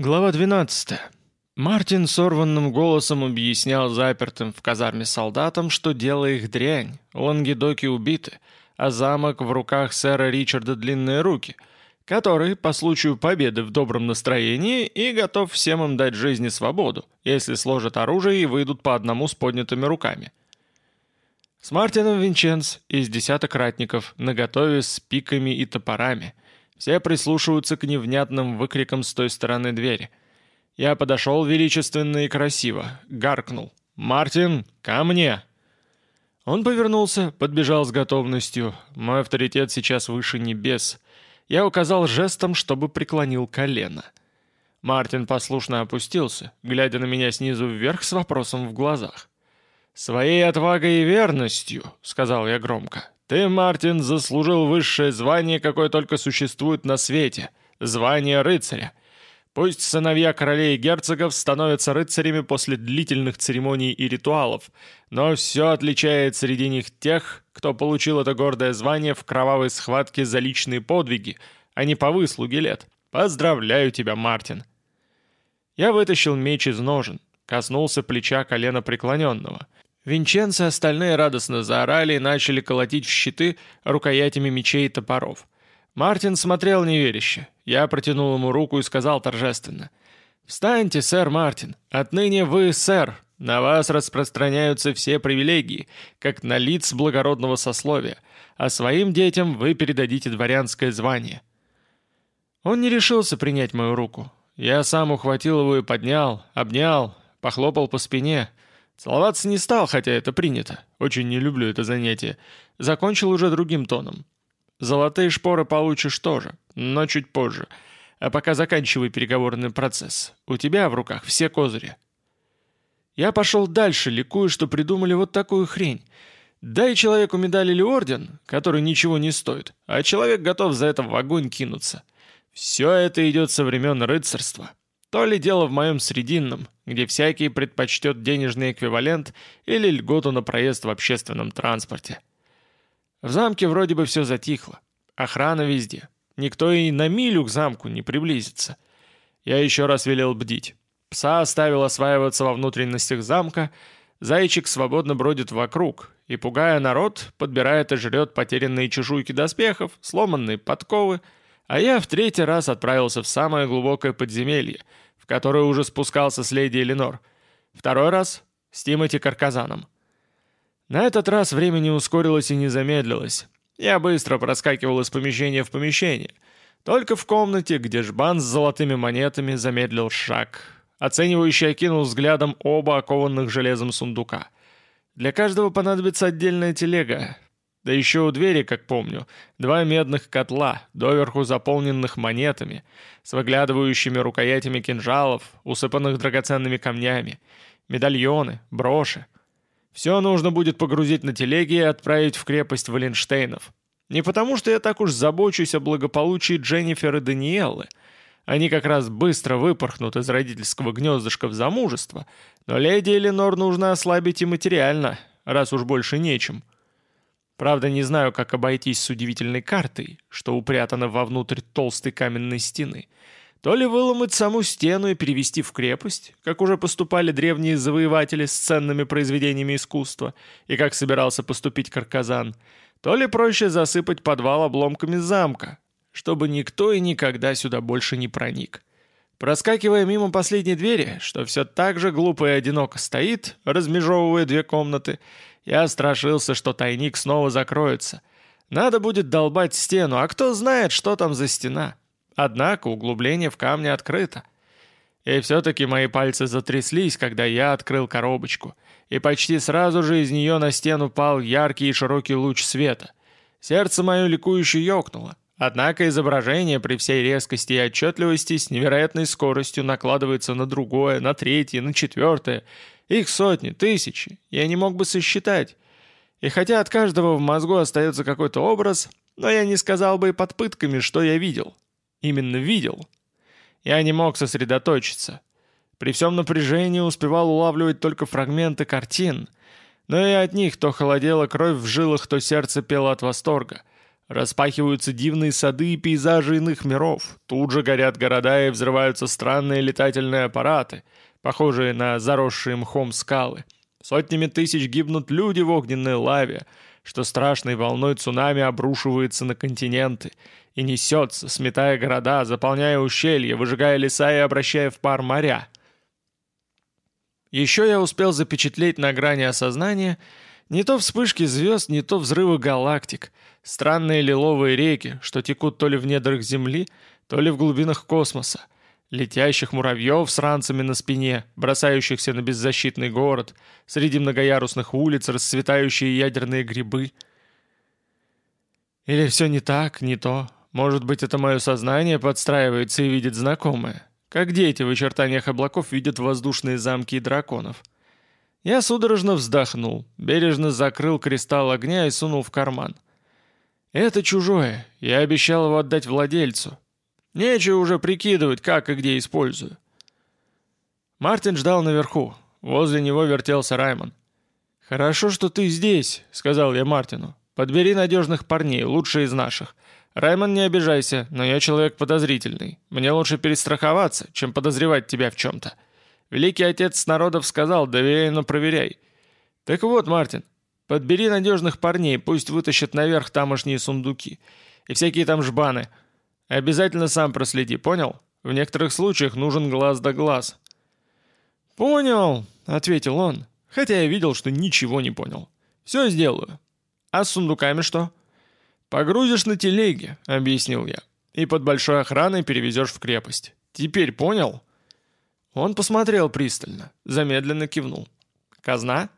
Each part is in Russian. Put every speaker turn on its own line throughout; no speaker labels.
Глава 12. Мартин сорванным голосом объяснял запертым в казарме солдатам, что дело их дрянь, лангедоки убиты, а замок в руках сэра Ричарда Длинные Руки, который, по случаю победы в добром настроении, и готов всем им дать жизнь и свободу, если сложат оружие и выйдут по одному с поднятыми руками. С Мартином Винченц из десяток ратников, наготове с пиками и топорами – все прислушиваются к невнятным выкрикам с той стороны двери. Я подошел величественно и красиво, гаркнул. «Мартин, ко мне!» Он повернулся, подбежал с готовностью. Мой авторитет сейчас выше небес. Я указал жестом, чтобы преклонил колено. Мартин послушно опустился, глядя на меня снизу вверх с вопросом в глазах. «Своей отвагой и верностью», — сказал я громко, ты, Мартин, заслужил высшее звание, какое только существует на свете — звание рыцаря. Пусть сыновья королей и герцогов становятся рыцарями после длительных церемоний и ритуалов, но все отличает среди них тех, кто получил это гордое звание в кровавой схватке за личные подвиги, а не по выслуге лет. Поздравляю тебя, Мартин!» Я вытащил меч из ножен, коснулся плеча колена преклоненного — Винченцо и остальные радостно заорали и начали колотить в щиты рукоятями мечей и топоров. Мартин смотрел неверяще. Я протянул ему руку и сказал торжественно. «Встаньте, сэр Мартин. Отныне вы сэр. На вас распространяются все привилегии, как на лиц благородного сословия, а своим детям вы передадите дворянское звание». Он не решился принять мою руку. Я сам ухватил его и поднял, обнял, похлопал по спине — Целоваться не стал, хотя это принято. Очень не люблю это занятие. Закончил уже другим тоном. Золотые шпоры получишь тоже, но чуть позже. А пока заканчивай переговорный процесс. У тебя в руках все козыри. Я пошел дальше, ликуя, что придумали вот такую хрень. Дай человеку медаль или орден, который ничего не стоит, а человек готов за это в огонь кинуться. Все это идет со времен рыцарства. То ли дело в моем срединном, где всякий предпочтет денежный эквивалент или льготу на проезд в общественном транспорте. В замке вроде бы все затихло. Охрана везде. Никто и на милю к замку не приблизится. Я еще раз велел бдить. Пса оставил осваиваться во внутренностях замка, зайчик свободно бродит вокруг и, пугая народ, подбирает и жрет потерянные чешуйки доспехов, сломанные подковы, а я в третий раз отправился в самое глубокое подземелье, в которое уже спускался с леди Эленор. Второй раз — с Тимоти Карказаном. На этот раз время не ускорилось и не замедлилось. Я быстро проскакивал из помещения в помещение. Только в комнате, где жбан с золотыми монетами замедлил шаг. Оценивающий окинул взглядом оба окованных железом сундука. Для каждого понадобится отдельная телега, да еще у двери, как помню, два медных котла, доверху заполненных монетами, с выглядывающими рукоятями кинжалов, усыпанных драгоценными камнями, медальоны, броши. Все нужно будет погрузить на телеги и отправить в крепость Валенштейнов. Не потому, что я так уж забочусь о благополучии Дженнифер и Даниэллы. Они как раз быстро выпорхнут из родительского гнездышка в замужество, но леди Эленор нужно ослабить и материально, раз уж больше нечем. Правда, не знаю, как обойтись с удивительной картой, что упрятана вовнутрь толстой каменной стены. То ли выломать саму стену и перевести в крепость, как уже поступали древние завоеватели с ценными произведениями искусства, и как собирался поступить Карказан, то ли проще засыпать подвал обломками замка, чтобы никто и никогда сюда больше не проник. Проскакивая мимо последней двери, что все так же глупо и одиноко стоит, размежевывая две комнаты, я страшился, что тайник снова закроется. Надо будет долбать стену, а кто знает, что там за стена. Однако углубление в камне открыто. И все-таки мои пальцы затряслись, когда я открыл коробочку, и почти сразу же из нее на стену пал яркий и широкий луч света. Сердце мое ликующе ёкнуло. Однако изображение при всей резкости и отчетливости с невероятной скоростью накладывается на другое, на третье, на четвертое — их сотни, тысячи, я не мог бы сосчитать. И хотя от каждого в мозгу остается какой-то образ, но я не сказал бы и под пытками, что я видел. Именно видел. Я не мог сосредоточиться. При всем напряжении успевал улавливать только фрагменты картин, но и от них то холодела кровь в жилах, то сердце пело от восторга. Распахиваются дивные сады и пейзажи иных миров. Тут же горят города и взрываются странные летательные аппараты, похожие на заросшие мхом скалы. Сотнями тысяч гибнут люди в огненной лаве, что страшной волной цунами обрушивается на континенты и несется, сметая города, заполняя ущелья, выжигая леса и обращая в пар моря. Еще я успел запечатлеть на грани осознания не то вспышки звезд, не то взрывы галактик, странные лиловые реки, что текут то ли в недрах Земли, то ли в глубинах космоса, летящих муравьев с ранцами на спине, бросающихся на беззащитный город, среди многоярусных улиц расцветающие ядерные грибы. Или все не так, не то. Может быть, это мое сознание подстраивается и видит знакомое. Как дети в очертаниях облаков видят воздушные замки и драконов. Я судорожно вздохнул, бережно закрыл кристалл огня и сунул в карман. «Это чужое, я обещал его отдать владельцу. Нечего уже прикидывать, как и где использую». Мартин ждал наверху, возле него вертелся Раймон. «Хорошо, что ты здесь», — сказал я Мартину. «Подбери надежных парней, лучшие из наших. Раймон, не обижайся, но я человек подозрительный. Мне лучше перестраховаться, чем подозревать тебя в чем-то». Великий отец народов сказал, доверяй, но проверяй. Так вот, Мартин, подбери надежных парней, пусть вытащат наверх тамошние сундуки. И всякие там жбаны. Обязательно сам проследи, понял? В некоторых случаях нужен глаз да глаз. «Понял», — ответил он, хотя я видел, что ничего не понял. «Все сделаю. А с сундуками что?» «Погрузишь на телеге», — объяснил я, «и под большой охраной перевезешь в крепость. Теперь понял?» Он посмотрел пристально, замедленно кивнул. «Казна?»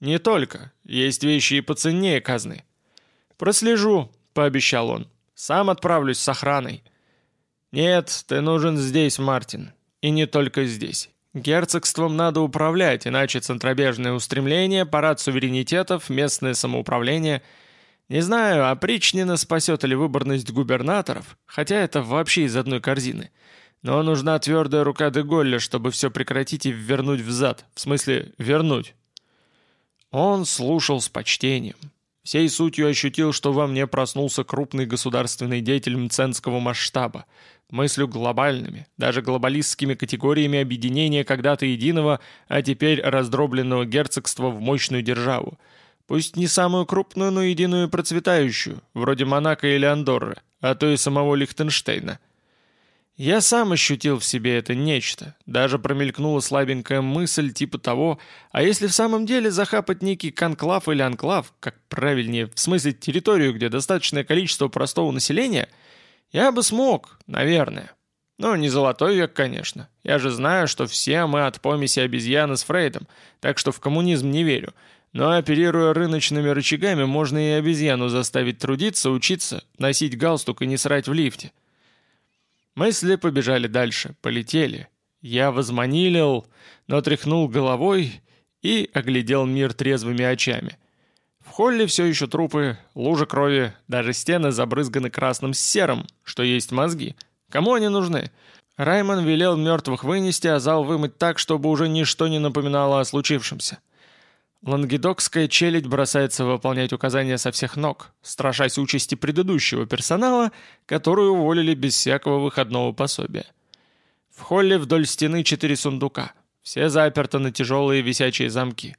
«Не только. Есть вещи и поценнее казны». «Прослежу», — пообещал он. «Сам отправлюсь с охраной». «Нет, ты нужен здесь, Мартин. И не только здесь. Герцогством надо управлять, иначе центробежное устремление, парад суверенитетов, местное самоуправление. Не знаю, опричнина спасет или выборность губернаторов, хотя это вообще из одной корзины. Но нужна твердая рука Деголля, чтобы все прекратить и вернуть взад. В смысле, вернуть. Он слушал с почтением. Всей сутью ощутил, что во мне проснулся крупный государственный деятель мценского масштаба, мыслью глобальными, даже глобалистскими категориями объединения когда-то единого, а теперь раздробленного герцогства в мощную державу. Пусть не самую крупную, но единую и процветающую, вроде Монако или Андорры, а то и самого Лихтенштейна – я сам ощутил в себе это нечто. Даже промелькнула слабенькая мысль типа того, а если в самом деле захапать некий конклав или анклав, как правильнее, в смысле территорию, где достаточное количество простого населения, я бы смог, наверное. Но не золотой век, конечно. Я же знаю, что все мы от помеси обезьяны с Фрейдом, так что в коммунизм не верю. Но оперируя рыночными рычагами, можно и обезьяну заставить трудиться, учиться, носить галстук и не срать в лифте. Мысли побежали дальше, полетели. Я возманилил, но тряхнул головой и оглядел мир трезвыми очами. В холле все еще трупы, лужа крови, даже стены забрызганы красным серым, что есть мозги. Кому они нужны? Раймон велел мертвых вынести, а зал вымыть так, чтобы уже ничто не напоминало о случившемся. Лангедокская челядь бросается выполнять указания со всех ног, страшась участи предыдущего персонала, которую уволили без всякого выходного пособия. В холле вдоль стены четыре сундука, все заперты на тяжелые висячие замки.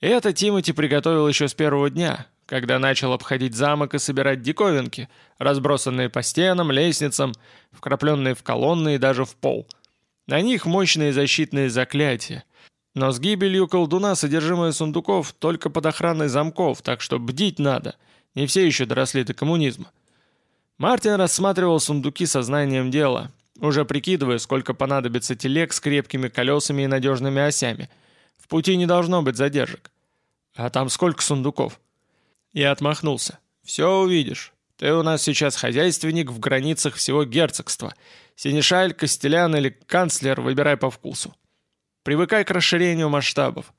Это Тимати приготовил еще с первого дня, когда начал обходить замок и собирать диковинки, разбросанные по стенам, лестницам, вкрапленные в колонны и даже в пол. На них мощные защитные заклятия — но с гибелью колдуна содержимое сундуков только под охраной замков, так что бдить надо. Не все еще доросли до коммунизма. Мартин рассматривал сундуки сознанием дела, уже прикидывая, сколько понадобится телег с крепкими колесами и надежными осями. В пути не должно быть задержек. А там сколько сундуков? Я отмахнулся. «Все увидишь. Ты у нас сейчас хозяйственник в границах всего герцогства. Синешаль, Костелян или канцлер, выбирай по вкусу. Привыкай к расширению масштабов.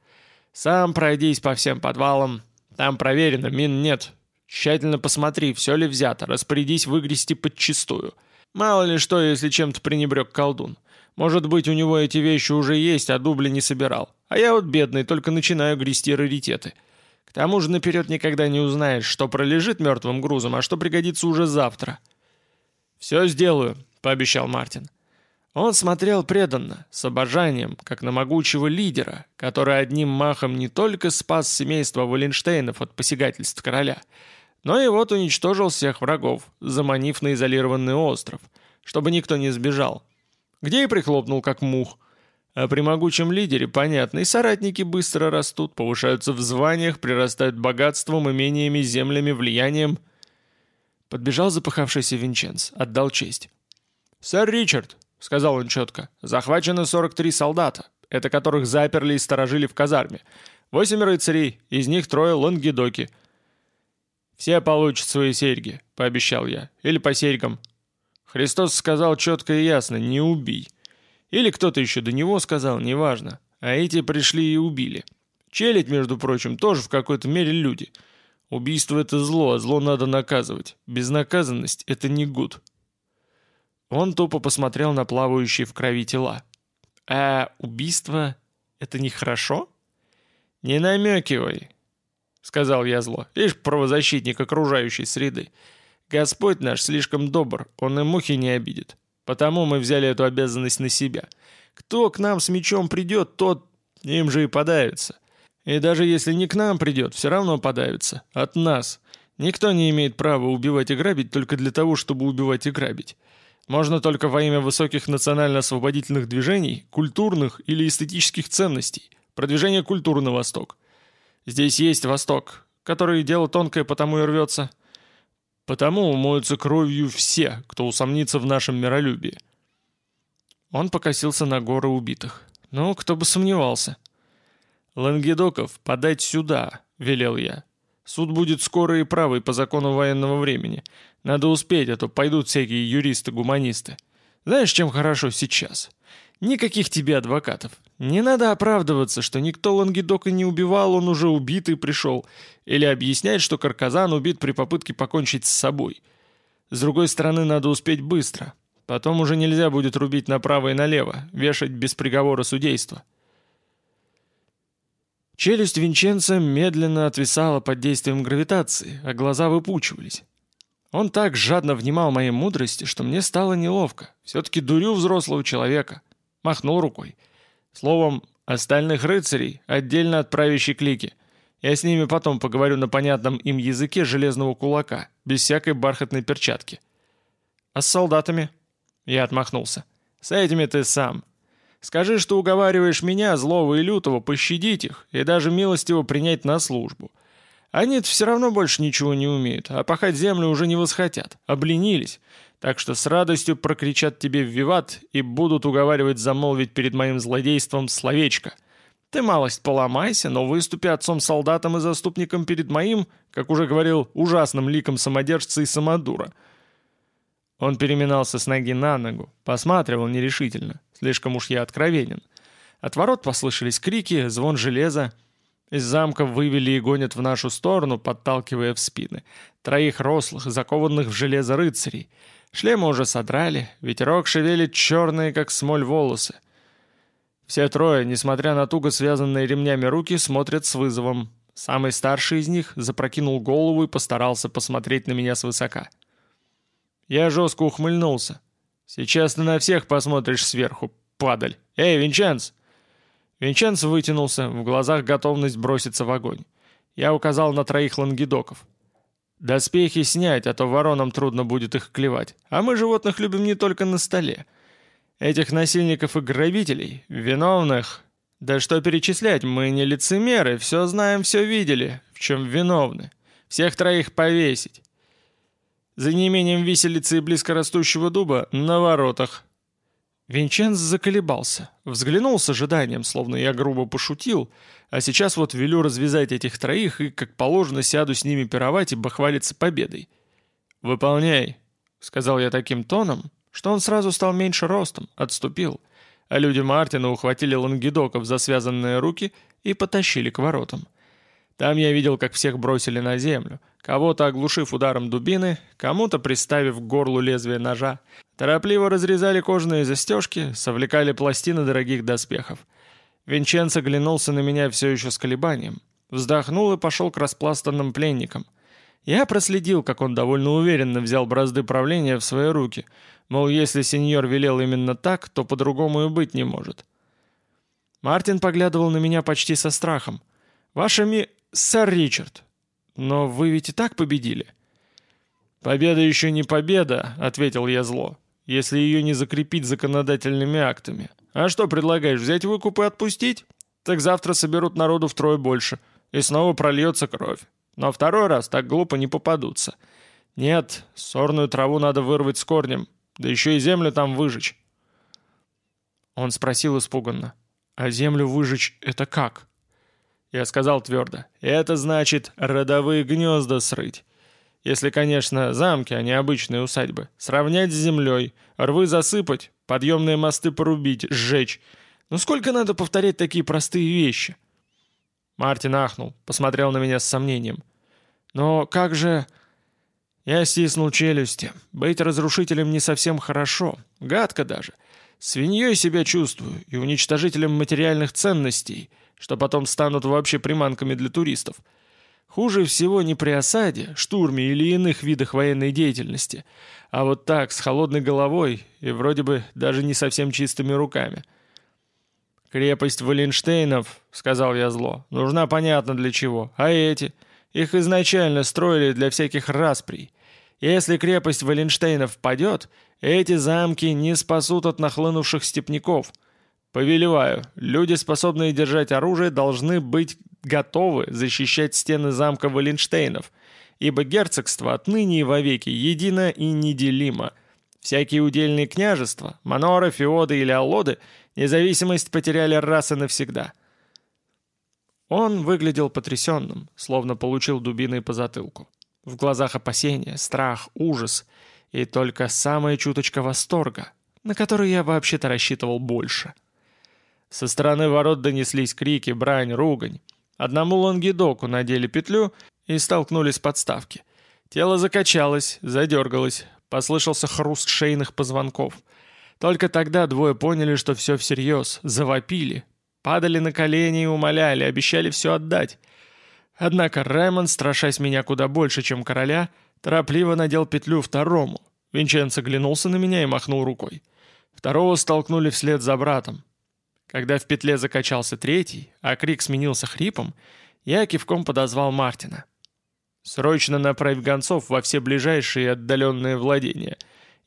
Сам пройдись по всем подвалам. Там проверено, мин нет. Тщательно посмотри, все ли взято, распорядись выгрести подчистую. Мало ли что, если чем-то пренебрег колдун. Может быть, у него эти вещи уже есть, а дубли не собирал. А я вот бедный, только начинаю грести раритеты. К тому же наперед никогда не узнаешь, что пролежит мертвым грузом, а что пригодится уже завтра. «Все сделаю», — пообещал Мартин. Он смотрел преданно, с обожанием, как на могучего лидера, который одним махом не только спас семейство Валенштейнов от посягательств короля, но и вот уничтожил всех врагов, заманив на изолированный остров, чтобы никто не сбежал. Где и прихлопнул, как мух. А при могучем лидере, понятно, и соратники быстро растут, повышаются в званиях, прирастают богатством, имениями, землями, влиянием. Подбежал запыхавшийся Винченц, отдал честь. «Сэр Ричард!» — сказал он четко. «Захвачено 43 солдата, это которых заперли и сторожили в казарме. Восемь рыцарей, из них трое лонгидоки». «Все получат свои серьги», — пообещал я. «Или по серьгам». Христос сказал четко и ясно «не убий». Или кто-то еще до него сказал, неважно. А эти пришли и убили. Челядь, между прочим, тоже в какой-то мере люди. Убийство — это зло, а зло надо наказывать. Безнаказанность — это не гуд. Он тупо посмотрел на плавающие в крови тела. «А убийство — это нехорошо?» «Не намекивай», — сказал я зло. «Ишь, правозащитник окружающей среды. Господь наш слишком добр, он и мухи не обидит. Потому мы взяли эту обязанность на себя. Кто к нам с мечом придет, тот им же и подавится. И даже если не к нам придет, все равно подавится. От нас. Никто не имеет права убивать и грабить только для того, чтобы убивать и грабить. Можно только во имя высоких национально-освободительных движений, культурных или эстетических ценностей, продвижения культуры на восток. Здесь есть восток, который дело тонкое, потому и рвется. Потому умоются кровью все, кто усомнится в нашем миролюбии. Он покосился на горы убитых. Ну, кто бы сомневался. «Лангедоков, подать сюда», — велел я. «Суд будет скоро и правый по закону военного времени. Надо успеть, а то пойдут всякие юристы-гуманисты. Знаешь, чем хорошо сейчас? Никаких тебе адвокатов. Не надо оправдываться, что никто Лангедока не убивал, он уже убитый пришел. Или объяснять, что Карказан убит при попытке покончить с собой. С другой стороны, надо успеть быстро. Потом уже нельзя будет рубить направо и налево, вешать без приговора судейства. Челюсть Винченца медленно отвисала под действием гравитации, а глаза выпучивались. Он так жадно внимал моей мудрости, что мне стало неловко. Все-таки дурю взрослого человека. Махнул рукой. Словом, остальных рыцарей отдельно от правящей клики. Я с ними потом поговорю на понятном им языке железного кулака, без всякой бархатной перчатки. А с солдатами? Я отмахнулся. С этими ты сам. Скажи, что уговариваешь меня, злого и лютого, пощадить их и даже милостиво принять на службу. Они все равно больше ничего не умеют, а пахать землю уже не восхотят, обленились, так что с радостью прокричат тебе в виват и будут уговаривать замолвить перед моим злодейством словечко. Ты малость поломайся, но выступи отцом-солдатом и заступником перед моим, как уже говорил, ужасным ликом самодержца и самодура. Он переминался с ноги на ногу, посматривал нерешительно, слишком уж я откровенен. От ворот послышались крики, звон железа, из замка вывели и гонят в нашу сторону, подталкивая в спины. Троих рослых, закованных в железо рыцарей — Шлемы уже содрали, ветерок шевелит черные, как смоль, волосы. Все трое, несмотря на туго связанные ремнями руки, смотрят с вызовом. Самый старший из них запрокинул голову и постарался посмотреть на меня свысока. Я жестко ухмыльнулся. «Сейчас ты на всех посмотришь сверху, падаль! Эй, Винченц!» Винченц вытянулся, в глазах готовность броситься в огонь. Я указал на троих лангедоков. Доспехи снять, а то воронам трудно будет их клевать. А мы животных любим не только на столе. Этих насильников и грабителей, виновных... Да что перечислять, мы не лицемеры, все знаем, все видели, в чем виновны. Всех троих повесить. За неимением виселицы и близкорастущего дуба на воротах. Винченц заколебался, взглянул с ожиданием, словно я грубо пошутил, а сейчас вот велю развязать этих троих и, как положено, сяду с ними пировать и бахвалиться победой. «Выполняй», — сказал я таким тоном, что он сразу стал меньше ростом, отступил, а люди Мартина ухватили лангедоков за связанные руки и потащили к воротам. Там я видел, как всех бросили на землю, кого-то оглушив ударом дубины, кому-то приставив к горлу лезвие ножа. Торопливо разрезали кожаные застежки, совлекали пластины дорогих доспехов. Винченцо глянулся на меня все еще с колебанием. Вздохнул и пошел к распластанным пленникам. Я проследил, как он довольно уверенно взял бразды правления в свои руки. Мол, если сеньор велел именно так, то по-другому и быть не может. Мартин поглядывал на меня почти со страхом. «Ваша ми... сэр Ричард. Но вы ведь и так победили». «Победа еще не победа», — ответил я зло, «если ее не закрепить законодательными актами. А что предлагаешь, взять выкуп и отпустить? Так завтра соберут народу втрое больше, и снова прольется кровь. Но второй раз так глупо не попадутся. Нет, сорную траву надо вырвать с корнем, да еще и землю там выжечь». Он спросил испуганно. «А землю выжечь — это как?» Я сказал твердо. «Это значит родовые гнезда срыть. Если, конечно, замки, а не обычные усадьбы. Сравнять с землей, рвы засыпать, подъемные мосты порубить, сжечь. Ну сколько надо повторять такие простые вещи?» Мартин ахнул, посмотрел на меня с сомнением. «Но как же...» Я стиснул челюсти. Быть разрушителем не совсем хорошо. Гадко даже. Свиньей себя чувствую и уничтожителем материальных ценностей, что потом станут вообще приманками для туристов. Хуже всего не при осаде, штурме или иных видах военной деятельности, а вот так, с холодной головой и вроде бы даже не совсем чистыми руками. «Крепость Валенштейнов», — сказал я зло, — «нужна понятно для чего. А эти? Их изначально строили для всяких расприй. Если крепость Валенштейнов падет, эти замки не спасут от нахлынувших степняков. Повелеваю, люди, способные держать оружие, должны быть готовы защищать стены замка Валенштейнов, ибо герцогство отныне и вовеки едино и неделимо. Всякие удельные княжества, маноры, феоды или аллоды, независимость потеряли раз и навсегда. Он выглядел потрясенным, словно получил дубиной по затылку. В глазах опасения, страх, ужас и только самая чуточка восторга, на который я вообще-то рассчитывал больше. Со стороны ворот донеслись крики, брань, ругань. Одному лонгидоку надели петлю и столкнулись с подставки. Тело закачалось, задергалось, послышался хруст шейных позвонков. Только тогда двое поняли, что все всерьез, завопили, падали на колени и умоляли, обещали все отдать. Однако Раймонд, страшась меня куда больше, чем короля, торопливо надел петлю второму. Винченцо глянулся на меня и махнул рукой. Второго столкнули вслед за братом. Когда в петле закачался третий, а крик сменился хрипом, я кивком подозвал Мартина. «Срочно направь гонцов во все ближайшие отдаленные владения.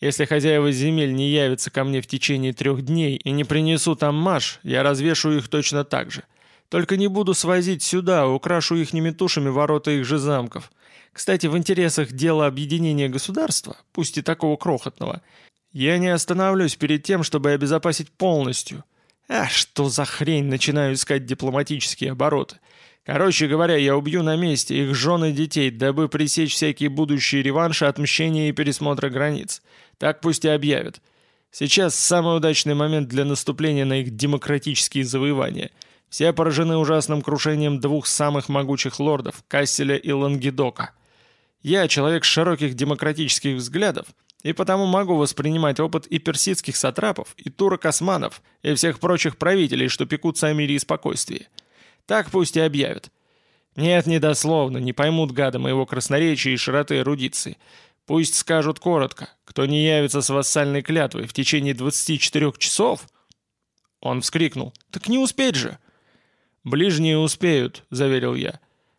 Если хозяева земель не явятся ко мне в течение трех дней и не принесут аммаж, я развешу их точно так же. Только не буду свозить сюда, украшу ихними тушами ворота их же замков. Кстати, в интересах дела объединения государства, пусть и такого крохотного, я не остановлюсь перед тем, чтобы обезопасить полностью. А что за хрень, начинаю искать дипломатические обороты. Короче говоря, я убью на месте их жен и детей, дабы пресечь всякие будущие реванши, отмщения и пересмотра границ. Так пусть и объявят. Сейчас самый удачный момент для наступления на их демократические завоевания – все поражены ужасным крушением двух самых могучих лордов, Касселя и Лангедока. Я человек широких демократических взглядов, и потому могу воспринимать опыт и персидских сатрапов, и турок-османов, и всех прочих правителей, что пекутся о мире и спокойствии. Так пусть и объявят. Нет, недословно, не поймут гады моего красноречия и широты эрудиции. Пусть скажут коротко, кто не явится с вассальной клятвой в течение 24 часов... Он вскрикнул. «Так не успеть же!» «Ближние успеют», — заверил я.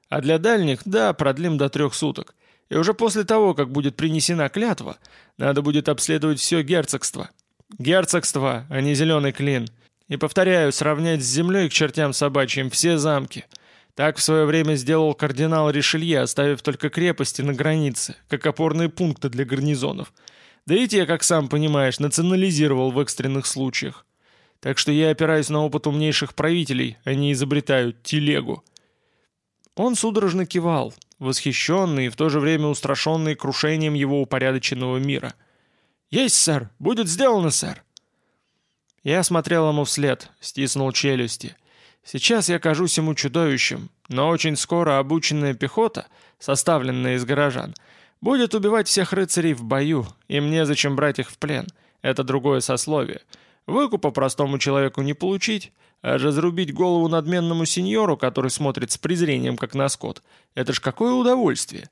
«А для дальних, да, продлим до трех суток. И уже после того, как будет принесена клятва, надо будет обследовать все герцогство. Герцогство, а не зеленый клин. И, повторяю, сравнять с землей к чертям собачьим все замки. Так в свое время сделал кардинал Ришелье, оставив только крепости на границе, как опорные пункты для гарнизонов. Да и те, как сам понимаешь, национализировал в экстренных случаях. Так что я опираюсь на опыт умнейших правителей, они изобретают телегу». Он судорожно кивал, восхищенный и в то же время устрашенный крушением его упорядоченного мира. «Есть, сэр! Будет сделано, сэр!» Я смотрел ему вслед, стиснул челюсти. Сейчас я кажусь ему чудовищем, но очень скоро обученная пехота, составленная из горожан, будет убивать всех рыцарей в бою, и мне зачем брать их в плен. Это другое сословие — Выкупа простому человеку не получить, А разрубить голову надменному сеньору, который смотрит с презрением, как на скот, это ж какое удовольствие!